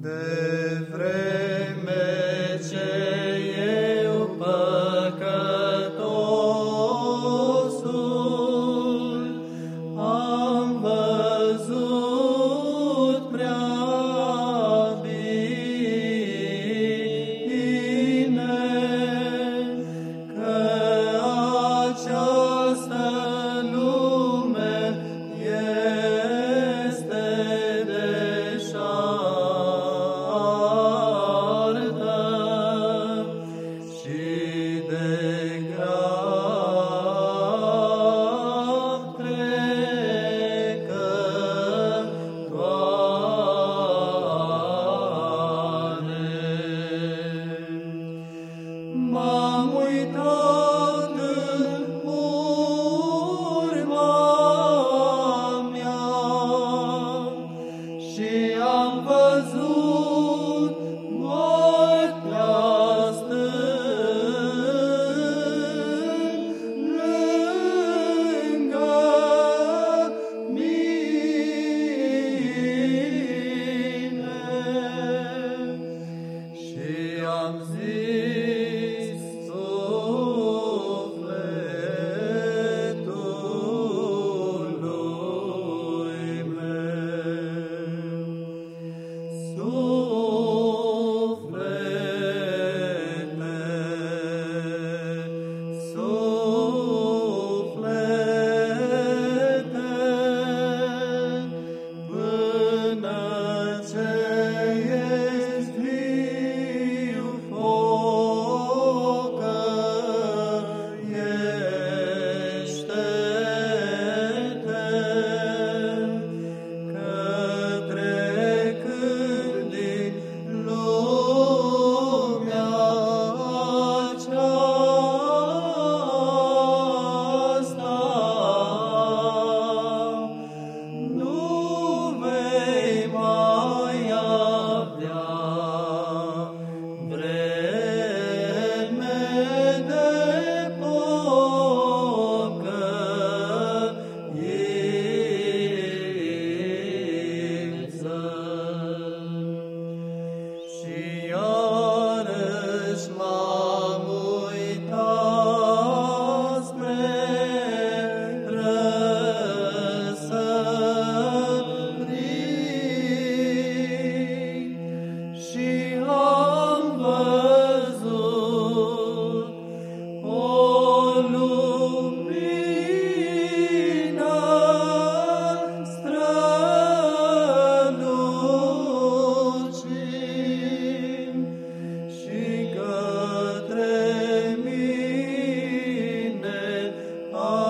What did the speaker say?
De Oh.